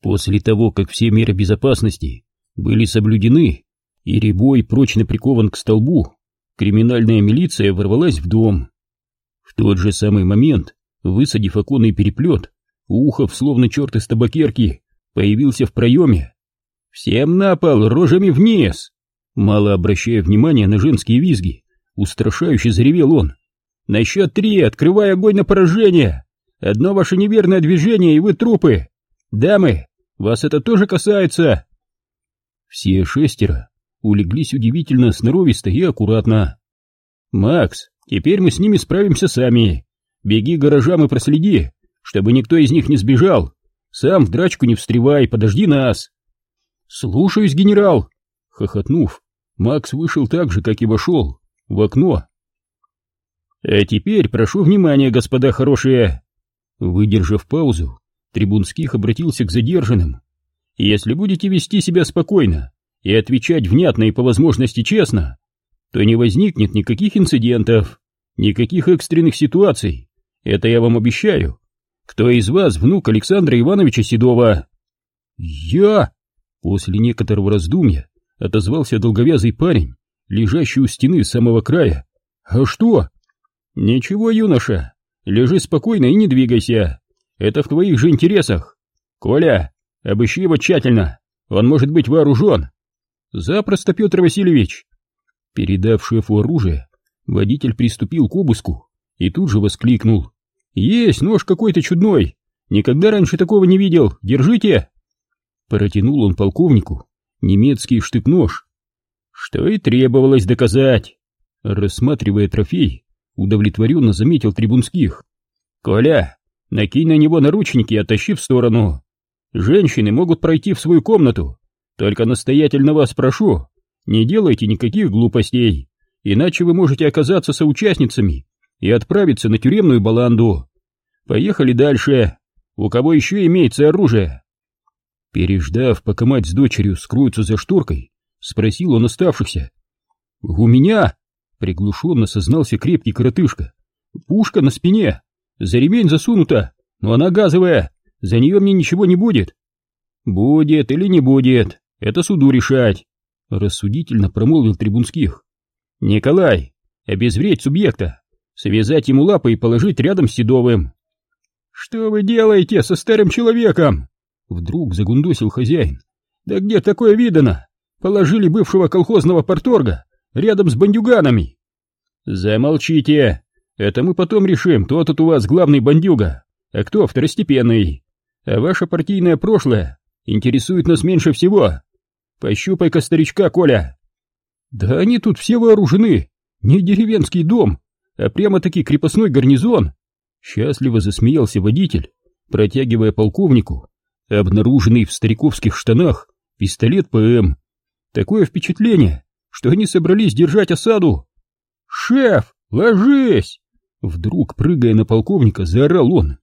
После того, как все меры безопасности были соблюдены и Рябой прочно прикован к столбу, криминальная милиция ворвалась в дом. В тот же самый момент, высадив оконный переплет, Ухов, словно черт из табакерки, появился в проеме. «Всем на пол, рожами вниз!» Мало обращая внимания на женские визги, устрашающе заревел он. «На счет три, открывай огонь на поражение! Одно ваше неверное движение, и вы трупы! Дамы, вас это тоже касается!» Все шестеро улеглись удивительно сноровисто и аккуратно. «Макс, теперь мы с ними справимся сами. Беги гаражам и проследи, чтобы никто из них не сбежал. Сам в драчку не встревай, подожди нас!» «Слушаюсь, генерал!» Хохотнув, Макс вышел так же, как и вошел, в окно. «А теперь прошу внимания, господа хорошие!» Выдержав паузу, Трибунских обратился к задержанным. «Если будете вести себя спокойно и отвечать внятно и по возможности честно, то не возникнет никаких инцидентов, никаких экстренных ситуаций. Это я вам обещаю. Кто из вас внук Александра Ивановича Седова?» «Я!» После некоторого раздумья отозвался долговязый парень, лежащий у стены самого края. «А что?» «Ничего, юноша, лежи спокойно и не двигайся. Это в твоих же интересах. Коля, обыщи его тщательно, он может быть вооружен». «Запросто, Петр Васильевич!» Передав шефу оружие, водитель приступил к обыску и тут же воскликнул. «Есть нож какой-то чудной! Никогда раньше такого не видел! Держите!» Протянул он полковнику немецкий штык-нож. Что и требовалось доказать. Рассматривая трофей, удовлетворенно заметил Трибунских. «Коля, накинь на него наручники и оттащи в сторону. Женщины могут пройти в свою комнату. Только настоятельно вас прошу, не делайте никаких глупостей, иначе вы можете оказаться соучастницами и отправиться на тюремную баланду. Поехали дальше. У кого еще имеется оружие?» Переждав, пока мать с дочерью скроются за шторкой, спросил он оставшихся. «У меня!» — приглушенно сознался крепкий коротышка. «Пушка на спине, за ремень засунута, но она газовая, за нее мне ничего не будет». «Будет или не будет, это суду решать», — рассудительно промолвил Трибунских. «Николай, обезвредь субъекта, связать ему лапы и положить рядом с Седовым». «Что вы делаете со старым человеком?» Вдруг загундосил хозяин. «Да где такое видано? Положили бывшего колхозного порторга рядом с бандюганами!» «Замолчите! Это мы потом решим, кто тут у вас главный бандюга, а кто второстепенный. А ваше партийное прошлое интересует нас меньше всего. Пощупай-ка старичка, Коля!» «Да они тут все вооружены! Не деревенский дом, а прямо-таки крепостной гарнизон!» Счастливо засмеялся водитель, протягивая полковнику обнаруженный в стариковских штанах пистолет ПМ. Такое впечатление, что они собрались держать осаду. «Шеф, ложись!» Вдруг, прыгая на полковника, заорал он.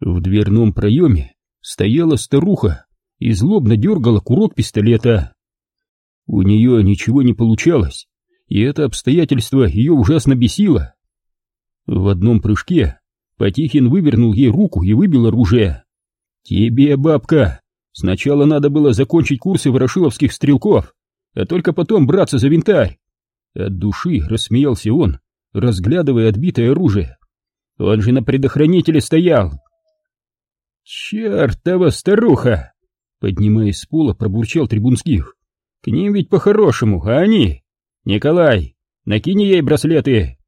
В дверном проеме стояла старуха и злобно дергала курок пистолета. У нее ничего не получалось, и это обстоятельство ее ужасно бесило. В одном прыжке Потихин вывернул ей руку и выбил оружие. «Тебе, бабка, сначала надо было закончить курсы ворошиловских стрелков, а только потом браться за винтарь!» От души рассмеялся он, разглядывая отбитое оружие. «Он же на предохранителе стоял!» «Чертова старуха!» Поднимаясь с пола, пробурчал Трибунских. «К ним ведь по-хорошему, а они...» «Николай, накини ей браслеты!»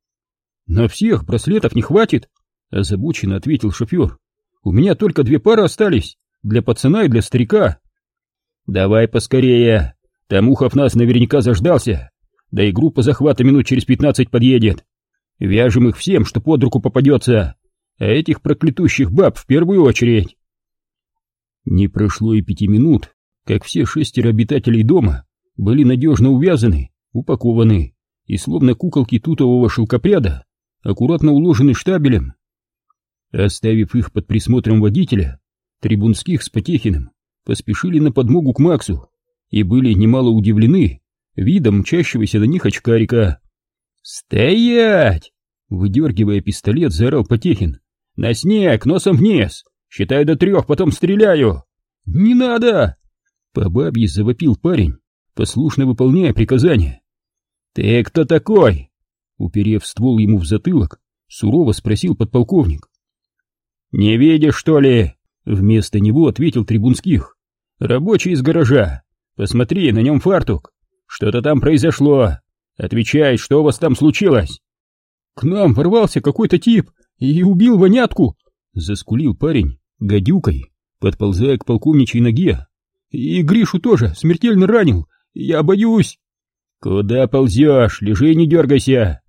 «На всех браслетов не хватит!» Озабоченно ответил шофер. У меня только две пары остались, для пацана и для старика. Давай поскорее, Тамухов нас наверняка заждался, да и группа захвата минут через пятнадцать подъедет. Вяжем их всем, что под руку попадется, а этих проклятущих баб в первую очередь. Не прошло и пяти минут, как все шестеро обитателей дома были надежно увязаны, упакованы и словно куколки тутового шелкопряда аккуратно уложены штабелем. Оставив их под присмотром водителя, Трибунских с Потехиным поспешили на подмогу к Максу и были немало удивлены видом мчащегося на них очкарика. «Стоять!» — выдергивая пистолет, заорал Потехин. «На снег, носом вниз! Считаю до трех, потом стреляю! «Не надо!» По бабье завопил парень, послушно выполняя приказание. «Ты кто такой?» Уперев ствол ему в затылок, сурово спросил подполковник. «Не видишь, что ли?» Вместо него ответил Трибунских. «Рабочий из гаража. Посмотри, на нем фартук. Что-то там произошло. Отвечай, что у вас там случилось?» «К нам ворвался какой-то тип и убил вонятку!» Заскулил парень гадюкой, подползая к полковничьей ноге. «И Гришу тоже смертельно ранил. Я боюсь!» «Куда ползешь? Лежи и не дергайся!»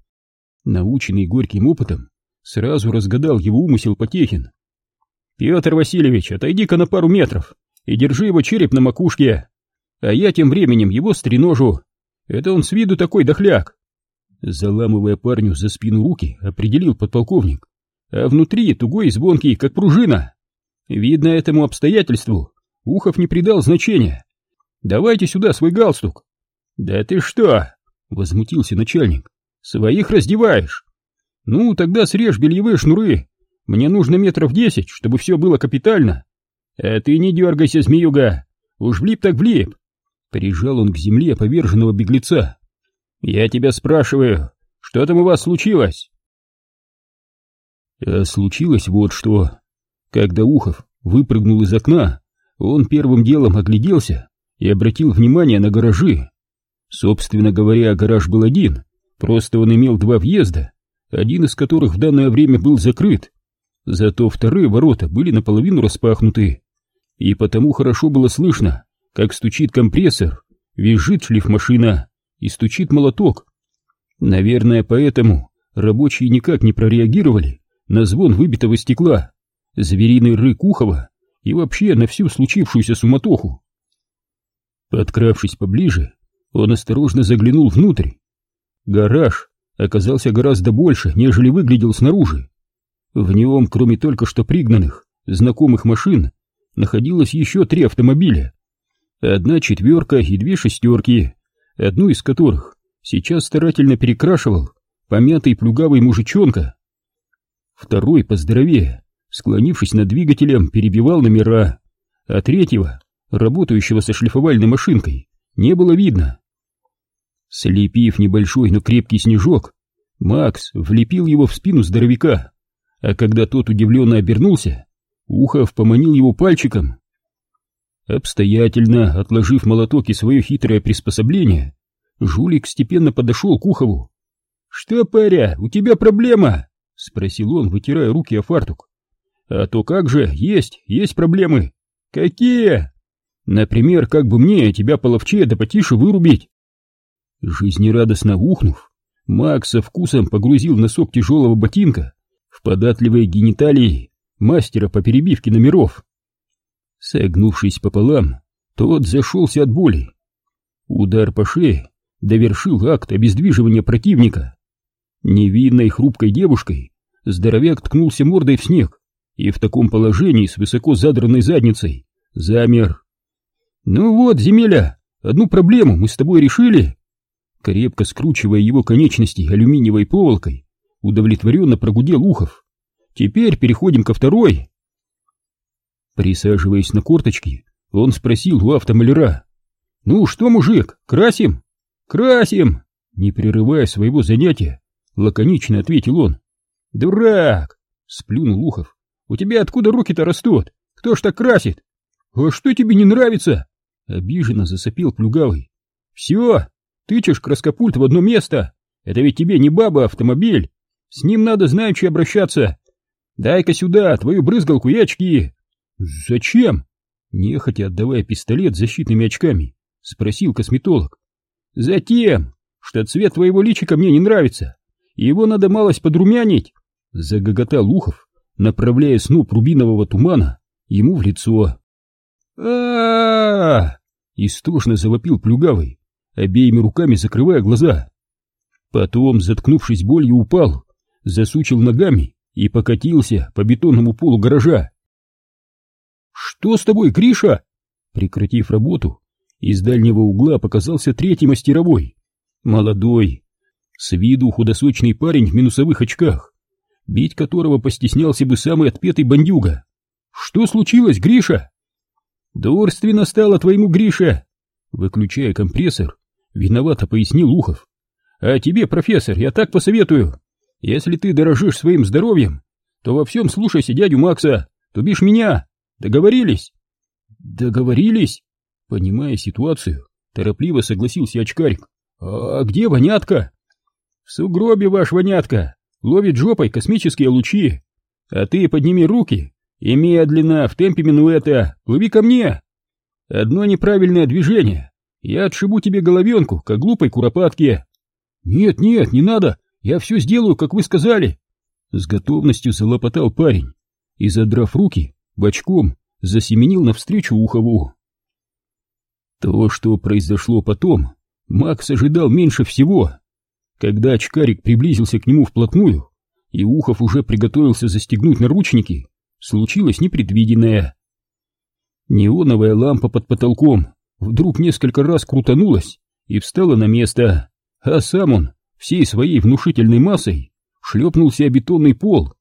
Наученный горьким опытом, сразу разгадал его умысел Потехин. «Петр Васильевич, отойди-ка на пару метров и держи его череп на макушке, а я тем временем его стреножу. Это он с виду такой дохляк!» Заламывая парню за спину руки, определил подполковник, а внутри тугой и звонкий, как пружина. Видно этому обстоятельству, Ухов не придал значения. «Давайте сюда свой галстук!» «Да ты что?» — возмутился начальник. «Своих раздеваешь!» «Ну, тогда срежь бельевые шнуры. Мне нужно метров десять, чтобы все было капитально». «А ты не дергайся, змеюга! Уж влип так влип!» Прижал он к земле поверженного беглеца. «Я тебя спрашиваю, что там у вас случилось?» А случилось вот что. Когда Ухов выпрыгнул из окна, он первым делом огляделся и обратил внимание на гаражи. Собственно говоря, гараж был один, просто он имел два въезда, один из которых в данное время был закрыт. Зато вторые ворота были наполовину распахнуты, и потому хорошо было слышно, как стучит компрессор, визжит шлифмашина и стучит молоток. Наверное, поэтому рабочие никак не прореагировали на звон выбитого стекла, звериный рык Ухова и вообще на всю случившуюся суматоху. Подкравшись поближе, он осторожно заглянул внутрь. Гараж оказался гораздо больше, нежели выглядел снаружи. В нем, кроме только что пригнанных, знакомых машин, находилось еще три автомобиля. Одна четверка и две шестерки, одну из которых сейчас старательно перекрашивал помятый плюгавый мужичонка. Второй, поздоровее, склонившись над двигателем, перебивал номера, а третьего, работающего со шлифовальной машинкой, не было видно. Слепив небольшой, но крепкий снежок, Макс влепил его в спину здоровяка, а когда тот удивленно обернулся, Ухов поманил его пальчиком. Обстоятельно отложив молоток и свое хитрое приспособление, жулик степенно подошел к Ухову. «Что, паря, у тебя проблема?» — спросил он, вытирая руки о фартук. «А то как же, есть, есть проблемы». «Какие?» «Например, как бы мне тебя половчее да потише вырубить?» Жизнерадостно ухнув, Макс со вкусом погрузил носок тяжелого ботинка в податливые гениталии мастера по перебивке номеров. Согнувшись пополам, тот зашелся от боли. Удар по шее довершил акт обездвиживания противника. Невинной хрупкой девушкой здоровяк ткнулся мордой в снег и в таком положении с высоко задранной задницей замер. «Ну вот, земеля, одну проблему мы с тобой решили!» крепко скручивая его конечности алюминиевой проволокой, удовлетворенно прогудел Ухов. «Теперь переходим ко второй». Присаживаясь на корточки, он спросил у автомаляра. «Ну что, мужик, красим?» «Красим!» Не прерывая своего занятия, лаконично ответил он. «Дурак!» — сплюнул Ухов. «У тебя откуда руки-то растут? Кто ж так красит?» «А что тебе не нравится?» Обиженно засопил Плюгавый. «Все, Тычешь краскопульт в одно место. Это ведь тебе не баба, а автомобиль. С ним надо знаючи обращаться. Дай-ка сюда твою брызгалку и очки. Зачем? Нехотя отдавая пистолет защитными очками, спросил косметолог. Затем, что цвет твоего личика мне не нравится. Его надо малость подрумянить. Загоготал Ухов, направляя сноп рубинового тумана ему в лицо. -а, -а Истошно завопил Плюгавый, обеими руками закрывая глаза. Потом, заткнувшись болью, упал, засучил ногами и покатился по бетонному полу гаража. «Что с тобой, Гриша?» Прекратив работу, из дальнего угла показался третий мастеровой, молодой, с виду худосочный парень в минусовых очках, бить которого постеснялся бы самый отпетый бандюга. «Что случилось, Гриша?» Дурственно стало твоему Грише. Выключая компрессор, виновато пояснил Ухов. А тебе, профессор, я так посоветую. Если ты дорожишь своим здоровьем, то во всем слушайся дядю Макса, то бишь меня. Договорились? Договорились? Понимая ситуацию, торопливо согласился очкарик. А где вонятка? В сугробе ваш вонятка ловит жопой космические лучи. А ты подними руки и медленно, в темпе минуэта, плыви ко мне. Одно неправильное движение, я отшибу тебе головенку, как глупой куропатке. Нет, нет, не надо, я все сделаю, как вы сказали. С готовностью залопотал парень и, задрав руки, бочком засеменил навстречу Ухову. То, что произошло потом, Макс ожидал меньше всего. Когда очкарик приблизился к нему вплотную, и Ухов уже приготовился застегнуть наручники, случилось непредвиденное. Неоновая лампа под потолком вдруг несколько раз крутанулась и встала на место, а сам он всей своей внушительной массой шлепнулся о бетонный пол.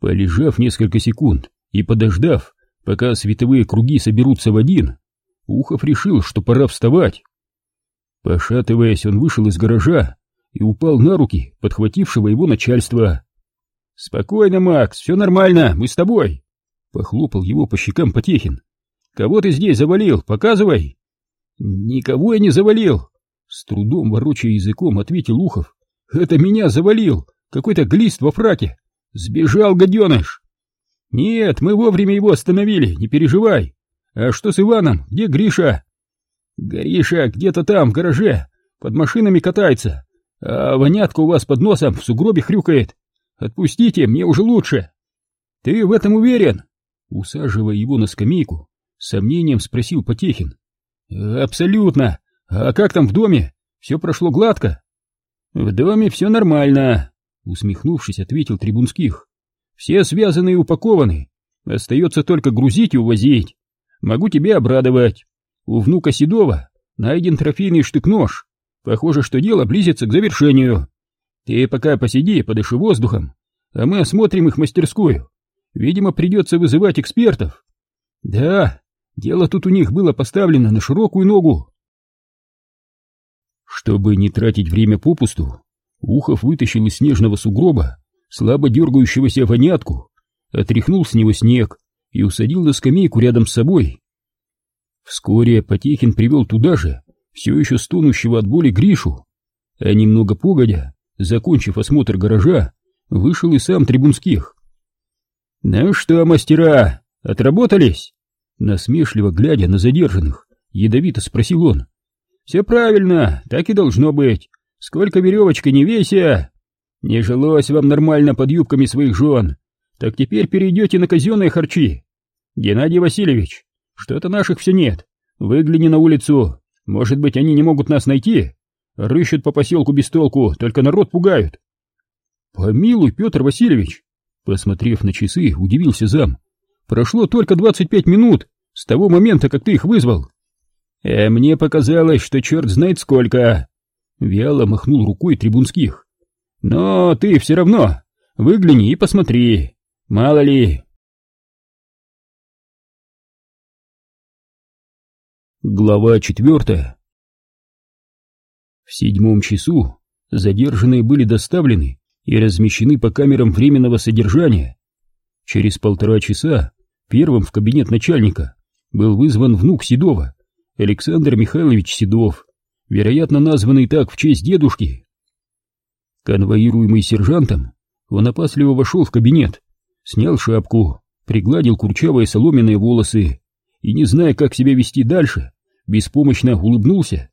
Полежав несколько секунд и подождав, пока световые круги соберутся в один, Ухов решил, что пора вставать. Пошатываясь, он вышел из гаража и упал на руки подхватившего его начальства. «Спокойно, Макс, все нормально, мы с тобой!» Похлопал его по щекам Потехин. «Кого ты здесь завалил? Показывай!» «Никого я не завалил!» С трудом ворочая языком, ответил Ухов. «Это меня завалил! Какой-то глист во фраке! Сбежал, гаденыш!» «Нет, мы вовремя его остановили, не переживай! А что с Иваном? Где Гриша?» «Гриша где-то там, в гараже, под машинами катается, а вонятка у вас под носом в сугробе хрюкает. Отпустите, мне уже лучше!» «Ты в этом уверен?» Усаживая его на скамейку, сомнением спросил Потехин. «Абсолютно! А как там в доме? Все прошло гладко?» «В доме все нормально», — усмехнувшись, ответил Трибунских. «Все связаны и упакованы. Остается только грузить и увозить. Могу тебя обрадовать. У внука Седова найден трофейный штык-нож. Похоже, что дело близится к завершению. Ты пока посиди, подыши воздухом, а мы осмотрим их мастерскую. Видимо, придется вызывать экспертов. Да, дело тут у них было поставлено на широкую ногу. Чтобы не тратить время попусту, Ухов вытащил из снежного сугроба слабо дергающегося вонятку, отряхнул с него снег и усадил на скамейку рядом с собой. Вскоре Потехин привел туда же все еще стонущего от боли Гришу, а немного погодя, закончив осмотр гаража, вышел и сам Трибунских. «Ну что, мастера, отработались?» Насмешливо глядя на задержанных, ядовито спросил он. «Все правильно, так и должно быть. Сколько веревочка не веся! Не жилось вам нормально под юбками своих жен, так теперь перейдете на казенные харчи. Геннадий Васильевич, что-то наших все нет. Выгляни на улицу, может быть, они не могут нас найти. Рыщут по поселку без толку, только народ пугают». «Помилуй, Петр Васильевич!» Посмотрев на часы, удивился зам. Прошло только двадцать пять минут с того момента, как ты их вызвал. А мне показалось, что черт знает сколько. Вяло махнул рукой Трибунских. Но ты все равно выгляни и посмотри. Мало ли. Глава четвертая. В седьмом часу задержанные были доставлены и размещены по камерам временного содержания. Через полтора часа первым в кабинет начальника был вызван внук Седова, Александр Михайлович Седов, вероятно названный так в честь дедушки. Конвоируемый сержантом, он опасливо вошел в кабинет, снял шапку, пригладил курчавые соломенные волосы и, не зная, как себя вести дальше, беспомощно улыбнулся.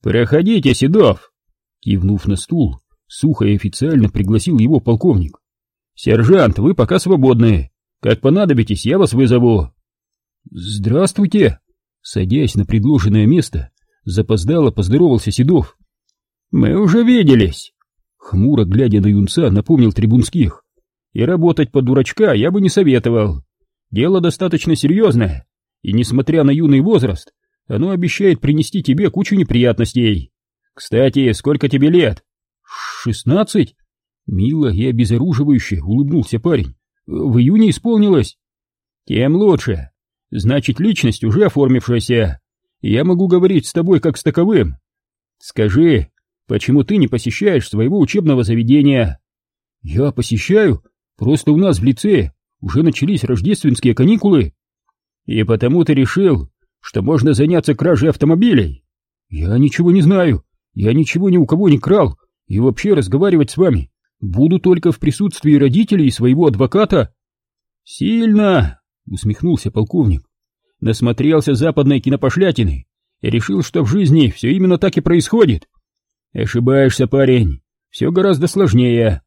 «Проходите, Седов!» Кивнув на стул, Сухо и официально пригласил его полковник. «Сержант, вы пока свободны. Как понадобитесь, я вас вызову». «Здравствуйте!» Садясь на предложенное место, запоздало поздоровался Седов. «Мы уже виделись!» Хмуро глядя на юнца, напомнил Трибунских. «И работать под дурачка я бы не советовал. Дело достаточно серьезное, и, несмотря на юный возраст, оно обещает принести тебе кучу неприятностей. Кстати, сколько тебе лет?» «Шестнадцать?» Мило и обезоруживающе улыбнулся парень. «В июне исполнилось?» «Тем лучше. значит личность уже оформившаяся. Я могу говорить с тобой как с таковым. Скажи, почему ты не посещаешь своего учебного заведения? Я посещаю, просто у нас в лице уже начались рождественские каникулы. И потому ты решил, что можно заняться кражей автомобилей? Я ничего не знаю, я ничего ни у кого не крал, и вообще разговаривать с вами буду только в присутствии родителей и своего адвоката. Сильно, усмехнулся полковник. Насмотрелся западной кинопошлятины и решил, что в жизни все именно так и происходит. Ошибаешься, парень, все гораздо сложнее.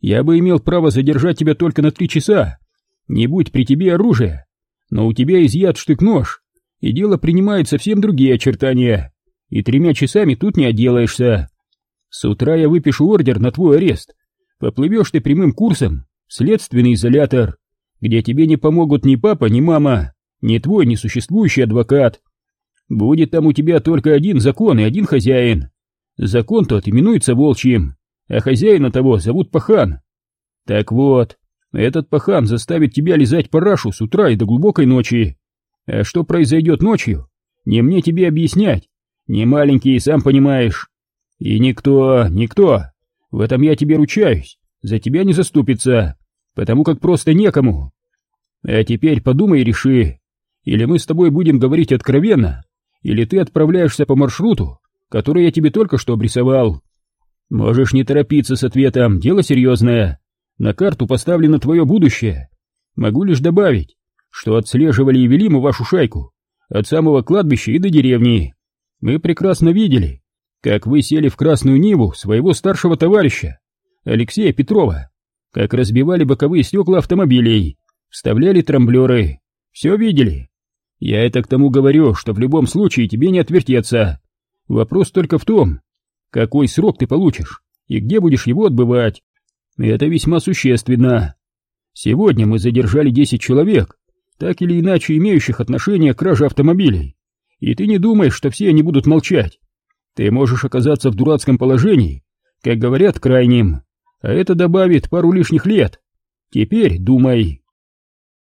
Я бы имел право задержать тебя только на три часа, не будь при тебе оружия, но у тебя изъят штык-нож, и дело принимает совсем другие очертания, и тремя часами тут не отделаешься. С утра я выпишу ордер на твой арест, поплывешь ты прямым курсом в следственный изолятор, где тебе не помогут ни папа, ни мама, ни твой несуществующий адвокат. Будет там у тебя только один закон и один хозяин. Закон тот именуется волчьим, а хозяина того зовут Пахан. Так вот, этот пахан заставит тебя лизать парашу с утра и до глубокой ночи. А что произойдет ночью, не мне тебе объяснять. Не маленький, сам понимаешь. И никто, никто, в этом я тебе ручаюсь, за тебя не заступится, потому как просто некому. А теперь подумай и реши, или мы с тобой будем говорить откровенно, или ты отправляешься по маршруту, который я тебе только что обрисовал. Можешь не торопиться с ответом, дело серьезное. На карту поставлено твое будущее. Могу лишь добавить, что отслеживали и вели мы вашу шайку от самого кладбища и до деревни. Мы прекрасно видели, как вы сели в красную Ниву своего старшего товарища, Алексея Петрова, как разбивали боковые стекла автомобилей, вставляли трамблеры. Все видели. Я это к тому говорю, что в любом случае тебе не отвертеться. Вопрос только в том, какой срок ты получишь и где будешь его отбывать. Это весьма существенно. Сегодня мы задержали 10 человек, так или иначе имеющих отношение к краже автомобилей. И ты не думаешь, что все они будут молчать. Ты можешь оказаться в дурацком положении, как говорят, крайним, а это добавит пару лишних лет. Теперь думай.